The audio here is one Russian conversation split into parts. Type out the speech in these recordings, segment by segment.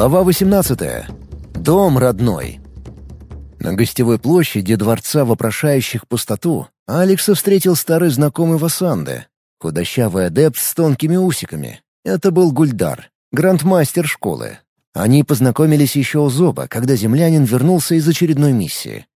Глава 18. Дом родной. На гостевой площади дворца вопрошающих пустоту Алекса встретил старый знакомый Васанде, худощавый адепт с тонкими усиками. Это был Гульдар, грандмастер школы. Они познакомились еще у Зоба, когда землянин вернулся из очередной миссии.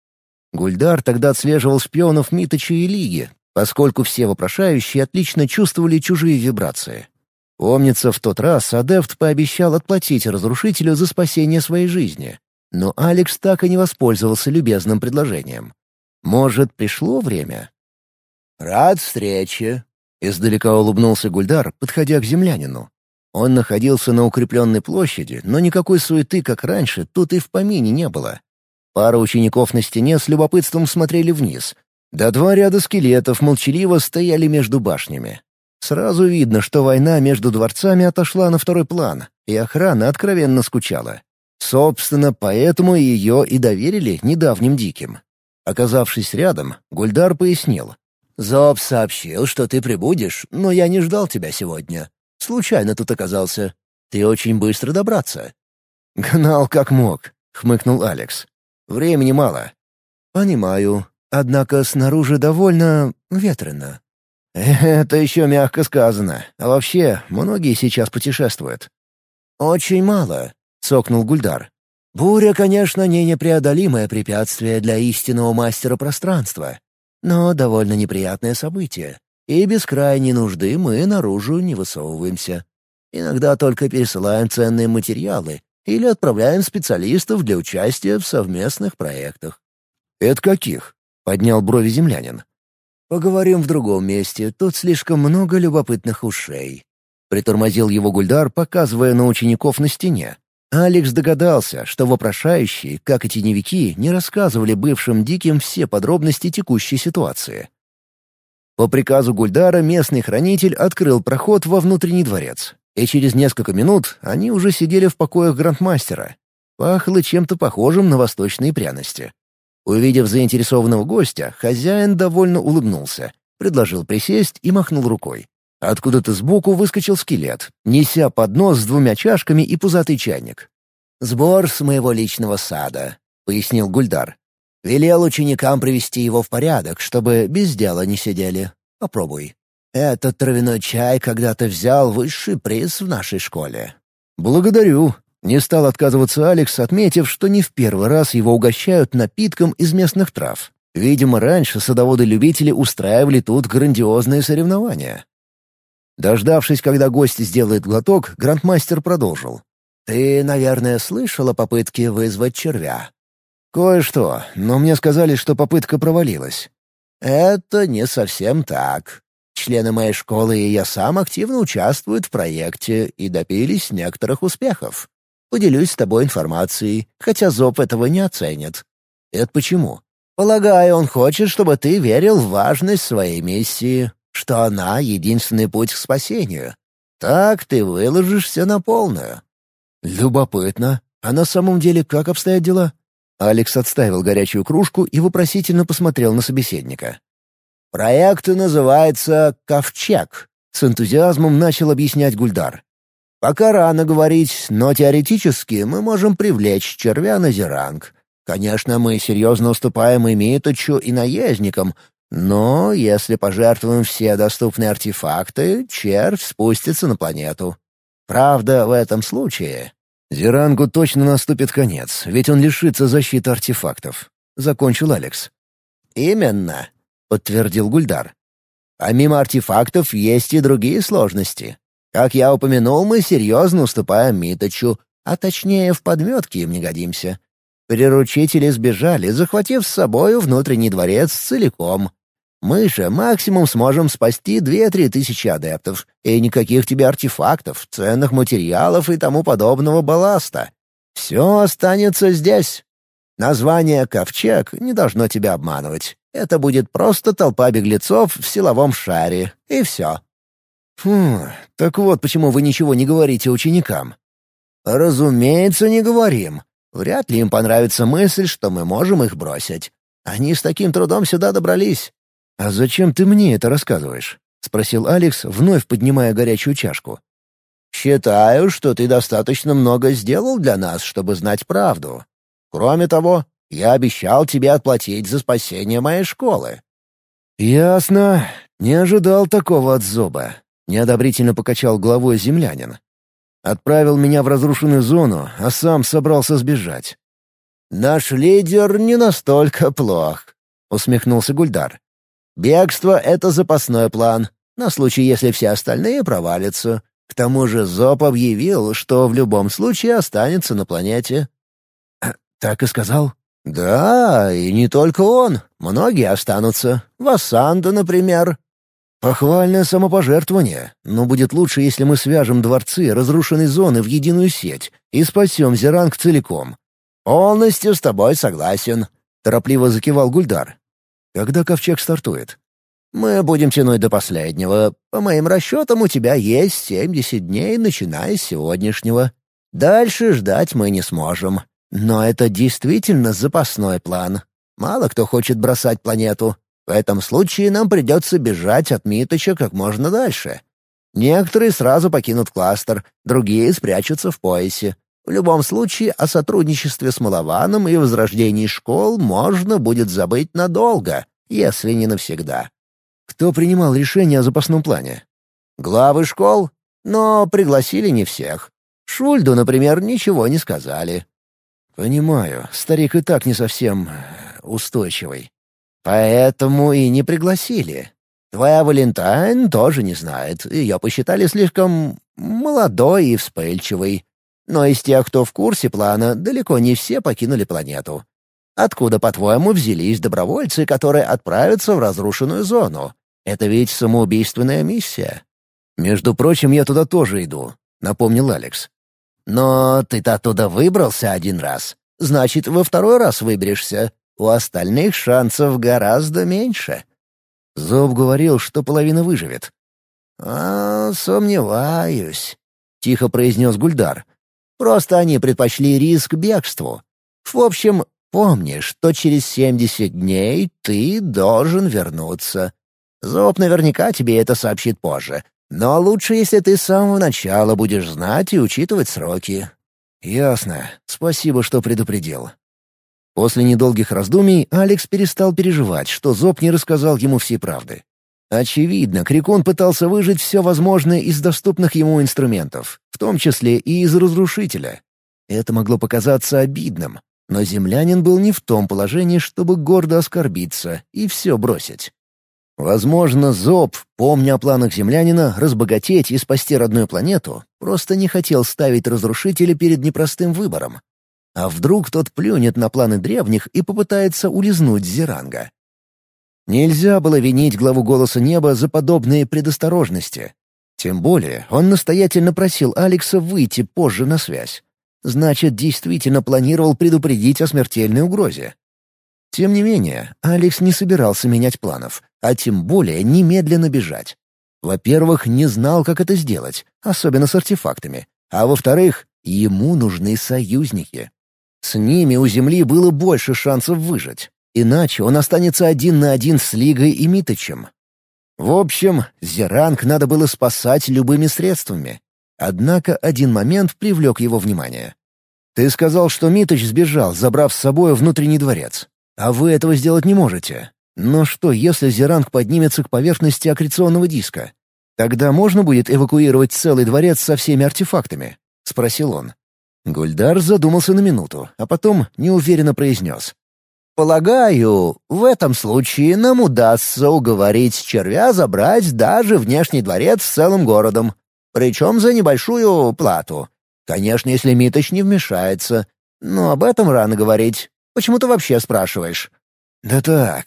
Гульдар тогда отслеживал шпионов Миточа и Лиги, поскольку все вопрошающие отлично чувствовали чужие вибрации. Помнится, в тот раз адепт пообещал отплатить разрушителю за спасение своей жизни, но Алекс так и не воспользовался любезным предложением. Может, пришло время? «Рад встрече», — издалека улыбнулся Гульдар, подходя к землянину. Он находился на укрепленной площади, но никакой суеты, как раньше, тут и в помине не было. Пара учеников на стене с любопытством смотрели вниз, да два ряда скелетов молчаливо стояли между башнями. Сразу видно, что война между дворцами отошла на второй план, и охрана откровенно скучала. Собственно, поэтому ее и доверили недавним диким. Оказавшись рядом, Гульдар пояснил. «Зоб сообщил, что ты прибудешь, но я не ждал тебя сегодня. Случайно тут оказался. Ты очень быстро добраться». «Гнал как мог», — хмыкнул Алекс. «Времени мало». «Понимаю. Однако снаружи довольно ветрено. «Это еще мягко сказано. А вообще, многие сейчас путешествуют». «Очень мало», — цокнул Гульдар. «Буря, конечно, не непреодолимое препятствие для истинного мастера пространства, но довольно неприятное событие, и без крайней нужды мы наружу не высовываемся. Иногда только пересылаем ценные материалы или отправляем специалистов для участия в совместных проектах». «Это каких?» — поднял брови землянин. Поговорим в другом месте, тут слишком много любопытных ушей». Притормозил его Гульдар, показывая на учеников на стене. Алекс догадался, что вопрошающие, как и теневики, не рассказывали бывшим диким все подробности текущей ситуации. По приказу Гульдара местный хранитель открыл проход во внутренний дворец, и через несколько минут они уже сидели в покоях грандмастера. Пахло чем-то похожим на восточные пряности. Увидев заинтересованного гостя, хозяин довольно улыбнулся, предложил присесть и махнул рукой. Откуда-то сбоку выскочил скелет, неся поднос с двумя чашками и пузатый чайник. «Сбор с моего личного сада», — пояснил Гульдар. «Велел ученикам привести его в порядок, чтобы без дела не сидели. Попробуй. Этот травяной чай когда-то взял высший приз в нашей школе». «Благодарю», не стал отказываться Алекс, отметив, что не в первый раз его угощают напитком из местных трав. Видимо, раньше садоводы-любители устраивали тут грандиозные соревнования. Дождавшись, когда гость сделает глоток, грандмастер продолжил. «Ты, наверное, слышал о попытке вызвать червя?» «Кое-что, но мне сказали, что попытка провалилась». «Это не совсем так. Члены моей школы и я сам активно участвуют в проекте и добились некоторых успехов. Поделюсь с тобой информацией, хотя Зоб этого не оценит. Это почему? Полагаю, он хочет, чтобы ты верил в важность своей миссии, что она — единственный путь к спасению. Так ты выложишься на полную. Любопытно. А на самом деле как обстоят дела? Алекс отставил горячую кружку и вопросительно посмотрел на собеседника. «Проект называется «Ковчег», — с энтузиазмом начал объяснять Гульдар. Пока рано говорить, но теоретически мы можем привлечь червя на зеранг. Конечно, мы серьезно уступаем и Миточу, и наездникам, но если пожертвуем все доступные артефакты, червь спустится на планету. Правда, в этом случае... «Зерангу точно наступит конец, ведь он лишится защиты артефактов», — закончил Алекс. «Именно», — подтвердил Гульдар. «А мимо артефактов есть и другие сложности. Как я упомянул, мы серьезно уступаем Миточу, а точнее в подметке им не годимся. Приручители сбежали, захватив с собой внутренний дворец целиком. Мы же максимум сможем спасти две-три тысячи адептов, и никаких тебе артефактов, ценных материалов и тому подобного балласта. Все останется здесь. Название «Ковчег» не должно тебя обманывать. Это будет просто толпа беглецов в силовом шаре, и все. «Хм, так вот почему вы ничего не говорите ученикам». «Разумеется, не говорим. Вряд ли им понравится мысль, что мы можем их бросить. Они с таким трудом сюда добрались». «А зачем ты мне это рассказываешь?» — спросил Алекс, вновь поднимая горячую чашку. Считаю, что ты достаточно много сделал для нас, чтобы знать правду. Кроме того, я обещал тебе отплатить за спасение моей школы». «Ясно. Не ожидал такого от Зоба», — неодобрительно покачал головой землянин. Отправил меня в разрушенную зону, а сам собрался сбежать. «Наш лидер не настолько плох», — усмехнулся Гульдар. «Бегство — это запасной план, на случай, если все остальные провалятся. К тому же Зоб объявил, что в любом случае останется на планете». «Так и сказал?» «Да, и не только он. Многие останутся. Вассанда, например». «Похвальное самопожертвование. Но будет лучше, если мы свяжем дворцы разрушенной зоны в единую сеть и спасем Зеранг целиком». «Полностью с тобой согласен», — торопливо закивал Гульдар. «Когда ковчег стартует?» «Мы будем тянуть до последнего. По моим расчетам, у тебя есть семьдесят дней, начиная с сегодняшнего. Дальше ждать мы не сможем. Но это действительно запасной план. Мало кто хочет бросать планету. В этом случае нам придется бежать от Миточа как можно дальше. Некоторые сразу покинут кластер, другие спрячутся в поясе. В любом случае, о сотрудничестве с Малованом и возрождении школ можно будет забыть надолго, если не навсегда. Кто принимал решение о запасном плане? Главы школ? Но пригласили не всех. Шульду, например, ничего не сказали. «Понимаю, старик и так не совсем э, устойчивый». «Поэтому и не пригласили. Твоя Валентайн тоже не знает, ее посчитали слишком молодой и вспыльчивой. Но из тех, кто в курсе плана, далеко не все покинули планету. Откуда, по-твоему, взялись добровольцы, которые отправятся в разрушенную зону? Это ведь самоубийственная миссия». «Между прочим, я туда тоже иду», — напомнил Алекс. Но ты-то оттуда выбрался один раз. Значит, во второй раз выберешься. У остальных шансов гораздо меньше. Зоб говорил, что половина выживет. «А, сомневаюсь», — тихо произнес Гульдар. «Просто они предпочли риск бегству. В общем, помни, что через семьдесят дней ты должен вернуться. Зоб наверняка тебе это сообщит позже, но лучше, если ты с самого начала будешь знать и учитывать сроки». «Ясно. Спасибо, что предупредил». После недолгих раздумий Алекс перестал переживать, что Зоб не рассказал ему всей правды. Очевидно, Крикон пытался выжить все возможное из доступных ему инструментов, в том числе и из разрушителя. Это могло показаться обидным, но землянин был не в том положении, чтобы гордо оскорбиться и все бросить. Возможно, Зоб, помня о планах землянина разбогатеть и спасти родную планету, просто не хотел ставить разрушителя перед непростым выбором. А вдруг тот плюнет на планы древних и попытается улизнуть Зеранга? Нельзя было винить главу «Голоса неба» за подобные предосторожности. Тем более он настоятельно просил Алекса выйти позже на связь. Значит, действительно планировал предупредить о смертельной угрозе. Тем не менее, Алекс не собирался менять планов, а тем более немедленно бежать. Во-первых, не знал, как это сделать, особенно с артефактами. А во-вторых, ему нужны союзники. С ними у Земли было больше шансов выжить. Иначе он останется один на один с Лигой и Миточем. В общем, Зеранг надо было спасать любыми средствами. Однако один момент привлек его внимание. «Ты сказал, что Миточ сбежал, забрав с собой внутренний дворец. А вы этого сделать не можете. Но что, если Зеранг поднимется к поверхности аккреционного диска? Тогда можно будет эвакуировать целый дворец со всеми артефактами?» — спросил он. Гульдар задумался на минуту, а потом неуверенно произнес. «Полагаю, в этом случае нам удастся уговорить червя забрать даже внешний дворец с целым городом, причем за небольшую плату. Конечно, если Миточ не вмешается, но об этом рано говорить. Почему ты вообще спрашиваешь?» «Да так,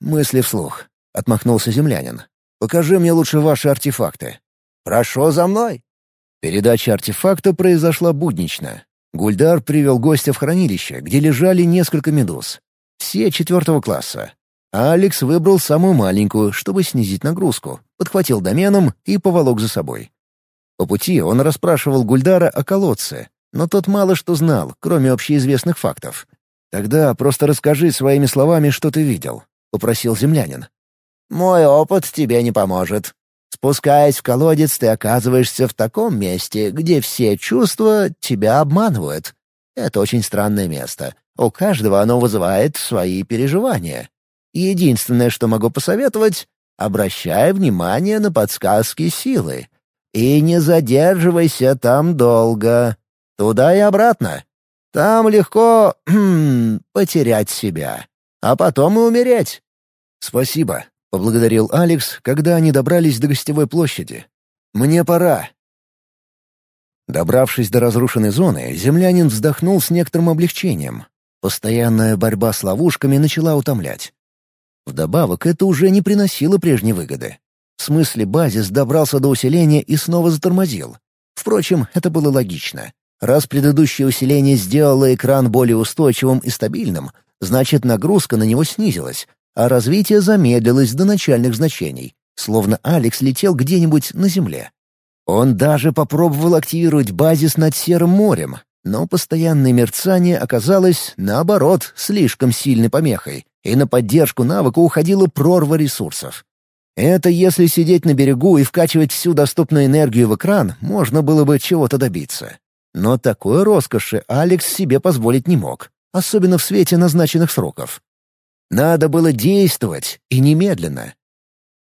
мысли вслух», — отмахнулся землянин. «Покажи мне лучше ваши артефакты». «Прошу за мной». Передача артефакта произошла буднично. Гульдар привел гостя в хранилище, где лежали несколько медуз. Все четвертого класса. А Алекс выбрал самую маленькую, чтобы снизить нагрузку, подхватил доменом и поволок за собой. По пути он расспрашивал Гульдара о колодце, но тот мало что знал, кроме общеизвестных фактов. «Тогда просто расскажи своими словами, что ты видел», — попросил землянин. «Мой опыт тебе не поможет. Спускаясь в колодец, ты оказываешься в таком месте, где все чувства тебя обманывают. Это очень странное место. У каждого оно вызывает свои переживания. Единственное, что могу посоветовать — обращай внимание на подсказки силы. И не задерживайся там долго. Туда и обратно. Там легко потерять себя, а потом и умереть. «Спасибо», — поблагодарил Алекс, когда они добрались до гостевой площади. «Мне пора». Добравшись до разрушенной зоны, землянин вздохнул с некоторым облегчением. Постоянная борьба с ловушками начала утомлять. Вдобавок, это уже не приносило прежней выгоды. В смысле, базис добрался до усиления и снова затормозил. Впрочем, это было логично. Раз предыдущее усиление сделало экран более устойчивым и стабильным, значит нагрузка на него снизилась, а развитие замедлилось до начальных значений, словно Алекс летел где-нибудь на Земле. Он даже попробовал активировать базис над Серым морем, но постоянное мерцание оказалось, наоборот, слишком сильной помехой, и на поддержку навыка уходила прорва ресурсов. Это если сидеть на берегу и вкачивать всю доступную энергию в экран, можно было бы чего-то добиться. Но такой роскоши Алекс себе позволить не мог, особенно в свете назначенных сроков. Надо было действовать, и немедленно.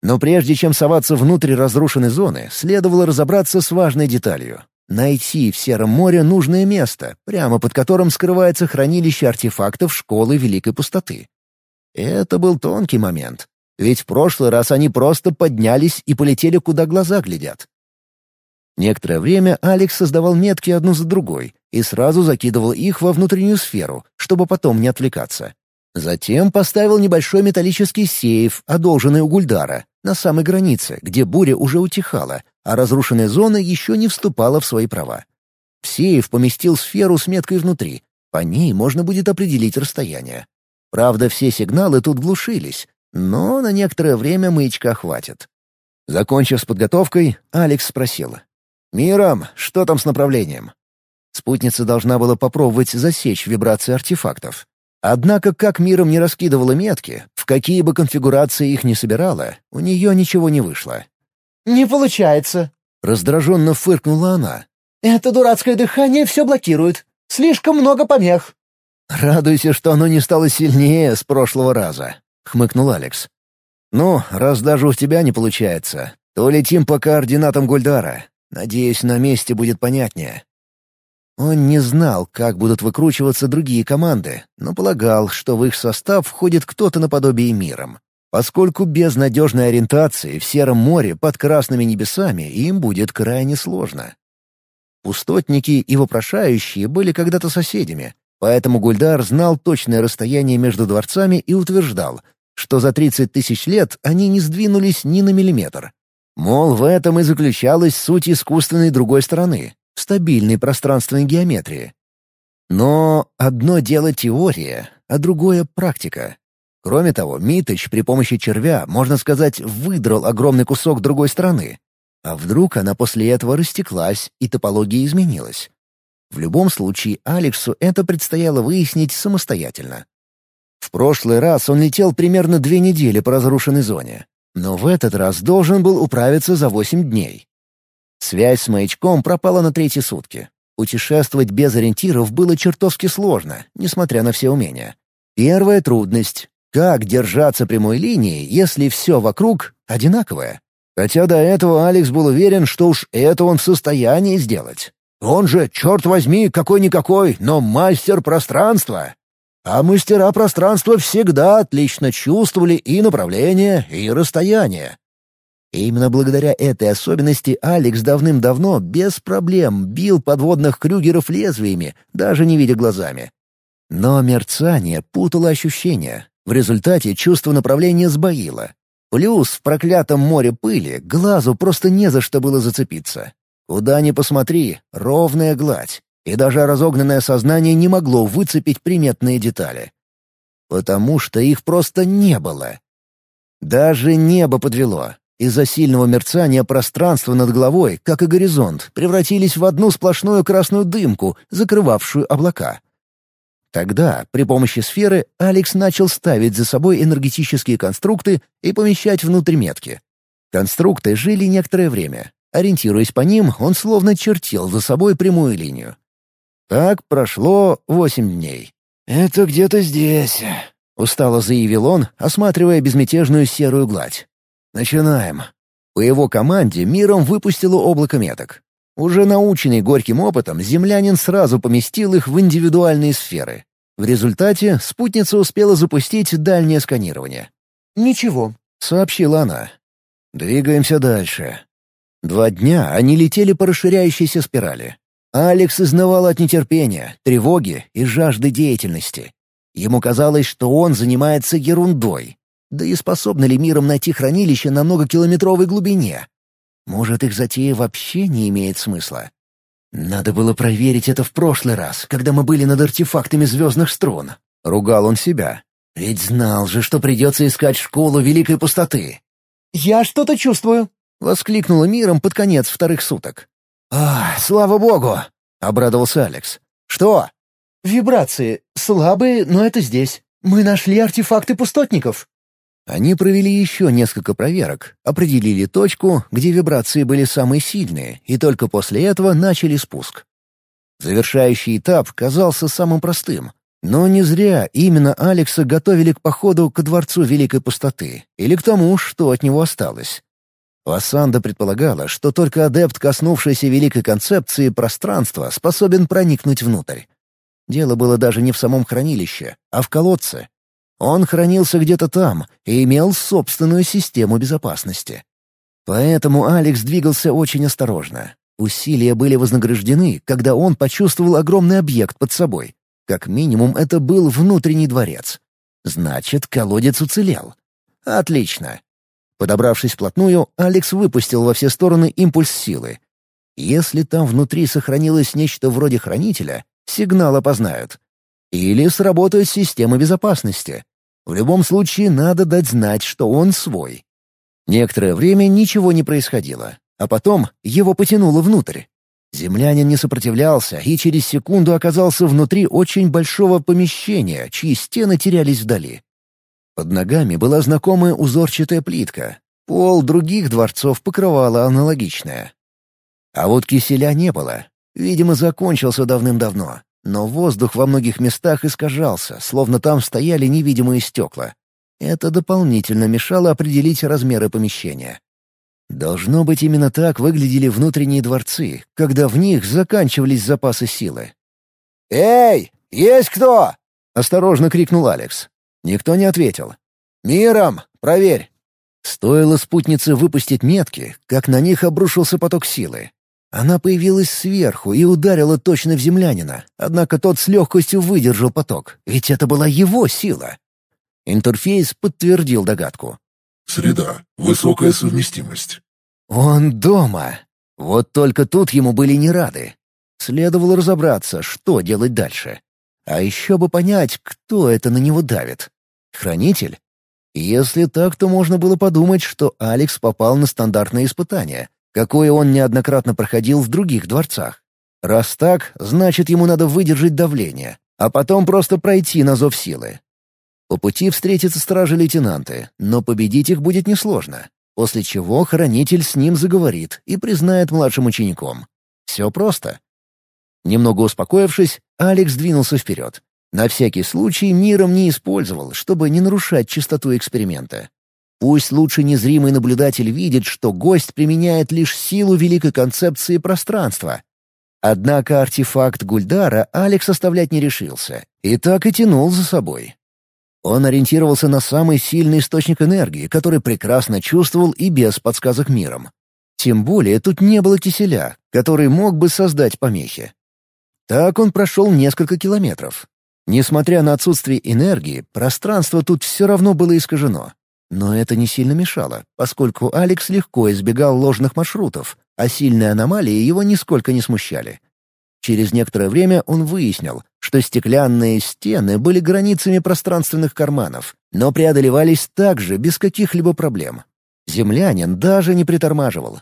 Но прежде чем соваться внутрь разрушенной зоны, следовало разобраться с важной деталью. Найти в Сером море нужное место, прямо под которым скрывается хранилище артефактов Школы Великой Пустоты. Это был тонкий момент, ведь в прошлый раз они просто поднялись и полетели, куда глаза глядят. Некоторое время Алекс создавал метки одну за другой и сразу закидывал их во внутреннюю сферу, чтобы потом не отвлекаться. Затем поставил небольшой металлический сейф, одолженный у Гульдара, на самой границе, где буря уже утихала, а разрушенная зона еще не вступала в свои права. В сейф поместил сферу с меткой внутри. По ней можно будет определить расстояние. Правда, все сигналы тут глушились, но на некоторое время маячка хватит. Закончив с подготовкой, Алекс спросил. «Миром, что там с направлением?» Спутница должна была попробовать засечь вибрации артефактов. Однако, как миром не раскидывала метки, в какие бы конфигурации их не собирала, у нее ничего не вышло. «Не получается», — раздраженно фыркнула она. «Это дурацкое дыхание все блокирует. Слишком много помех». «Радуйся, что оно не стало сильнее с прошлого раза», — хмыкнул Алекс. «Ну, раз даже у тебя не получается, то летим по координатам Гульдара. Надеюсь, на месте будет понятнее». Он не знал, как будут выкручиваться другие команды, но полагал, что в их состав входит кто-то наподобие миром, поскольку без надежной ориентации в Сером море под красными небесами им будет крайне сложно. Пустотники и вопрошающие были когда-то соседями, Поэтому Гульдар знал точное расстояние между дворцами и утверждал, что за 30 тысяч лет они не сдвинулись ни на миллиметр. Мол, в этом и заключалась суть искусственной другой стороны — стабильной пространственной геометрии. Но одно дело теория, а другое — практика. Кроме того, Миточ при помощи червя, можно сказать, выдрал огромный кусок другой стороны. А вдруг она после этого растеклась, и топология изменилась? В любом случае, Алексу это предстояло выяснить самостоятельно. В прошлый раз он летел примерно две недели по разрушенной зоне, но в этот раз должен был управиться за восемь дней. Связь с маячком пропала на третьи сутки. Путешествовать без ориентиров было чертовски сложно, несмотря на все умения. Первая трудность — как держаться прямой линии, если все вокруг одинаковое? Хотя до этого Алекс был уверен, что уж это он в состоянии сделать. Он же, черт возьми, какой-никакой, но мастер пространства. А мастера пространства всегда отлично чувствовали и направление, и расстояние. И именно благодаря этой особенности Алекс давным-давно без проблем бил подводных крюгеров лезвиями, даже не видя глазами. Но мерцание путало ощущения. В результате чувство направления сбоило. Плюс в проклятом море пыли глазу просто не за что было зацепиться. Куда ни посмотри, ровная гладь, и даже разогнанное сознание не могло выцепить приметные детали. Потому что их просто не было. Даже небо подвело. Из-за сильного мерцания пространство над головой, как и горизонт, превратились в одну сплошную красную дымку, закрывавшую облака. Тогда, при помощи сферы, Алекс начал ставить за собой энергетические конструкты и помещать внутрь метки. Конструкты жили некоторое время. Ориентируясь по ним, он словно чертил за собой прямую линию. Так прошло восемь дней. «Это где-то здесь», — устало заявил он, осматривая безмятежную серую гладь. «Начинаем». По его команде миром выпустило облако меток. Уже наученный горьким опытом, землянин сразу поместил их в индивидуальные сферы. В результате спутница успела запустить дальнее сканирование. «Ничего», — сообщила она. «Двигаемся дальше». Два дня они летели по расширяющейся спирали. Алекс изнывал от нетерпения, тревоги и жажды деятельности. Ему казалось, что он занимается ерундой. Да и способны ли миром найти хранилище на многокилометровой глубине? Может, их затея вообще не имеет смысла? Надо было проверить это в прошлый раз, когда мы были над артефактами звездных струн. Ругал он себя. Ведь знал же, что придется искать школу Великой Пустоты. «Я что-то чувствую», — воскликнула миром под конец вторых суток. «А, слава богу!» — обрадовался Алекс. «Что?» «Вибрации. Слабые, но это здесь. Мы нашли артефакты пустотников». Они провели еще несколько проверок, определили точку, где вибрации были самые сильные, и только после этого начали спуск. Завершающий этап казался самым простым. Но не зря именно Алекса готовили к походу ко Дворцу Великой Пустоты, или к тому, что от него осталось. Вассанда предполагала, что только адепт, коснувшийся великой концепции пространства, способен проникнуть внутрь. Дело было даже не в самом хранилище, а в колодце. Он хранился где-то там и имел собственную систему безопасности. Поэтому Алекс двигался очень осторожно. Усилия были вознаграждены, когда он почувствовал огромный объект под собой. Как минимум, это был внутренний дворец. Значит, колодец уцелел. Отлично. Подобравшись вплотную, Алекс выпустил во все стороны импульс силы. Если там внутри сохранилось нечто вроде хранителя, сигнал опознают. Или сработает система безопасности. В любом случае надо дать знать, что он свой. Некоторое время ничего не происходило, а потом его потянуло внутрь. Землянин не сопротивлялся и через секунду оказался внутри очень большого помещения, чьи стены терялись вдали. Под ногами была знакомая узорчатая плитка. Пол других дворцов покрывала аналогичная. А вот киселя не было. Видимо, закончился давным-давно. Но воздух во многих местах искажался, словно там стояли невидимые стекла. Это дополнительно мешало определить размеры помещения. Должно быть, именно так выглядели внутренние дворцы, когда в них заканчивались запасы силы. «Эй, есть кто?» — осторожно крикнул Алекс. Никто не ответил. «Миром! Проверь!» Стоило спутнице выпустить метки, как на них обрушился поток силы. Она появилась сверху и ударила точно в землянина, однако тот с легкостью выдержал поток, ведь это была его сила. Интерфейс подтвердил догадку. «Среда. Высокая совместимость». «Он дома!» Вот только тут ему были не рады. Следовало разобраться, что делать дальше. А еще бы понять, кто это на него давит. Хранитель? Если так, то можно было подумать, что Алекс попал на стандартное испытание, какое он неоднократно проходил в других дворцах. Раз так, значит, ему надо выдержать давление, а потом просто пройти на зов силы. По пути встретятся стражи-лейтенанты, но победить их будет несложно, после чего хранитель с ним заговорит и признает младшим учеником. Все просто. Немного успокоившись, Алекс двинулся вперед. На всякий случай миром не использовал, чтобы не нарушать чистоту эксперимента. Пусть лучше незримый наблюдатель видит, что гость применяет лишь силу великой концепции пространства. Однако артефакт Гульдара Алекс оставлять не решился, и так и тянул за собой. Он ориентировался на самый сильный источник энергии, который прекрасно чувствовал и без подсказок миром. Тем более тут не было киселя, который мог бы создать помехи. Так он прошел несколько километров, Несмотря на отсутствие энергии, пространство тут все равно было искажено. Но это не сильно мешало, поскольку Алекс легко избегал ложных маршрутов, а сильные аномалии его нисколько не смущали. Через некоторое время он выяснил, что стеклянные стены были границами пространственных карманов, но преодолевались также без каких-либо проблем. Землянин даже не притормаживал.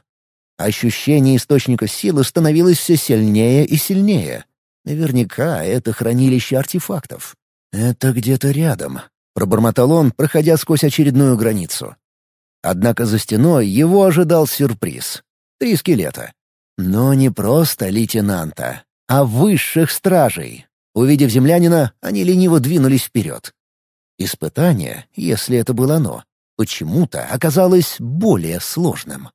Ощущение источника силы становилось все сильнее и сильнее — Наверняка это хранилище артефактов. «Это где-то рядом», — пробормотал он, проходя сквозь очередную границу. Однако за стеной его ожидал сюрприз. Три скелета. Но не просто лейтенанта, а высших стражей. Увидев землянина, они лениво двинулись вперед. Испытание, если это было оно, почему-то оказалось более сложным.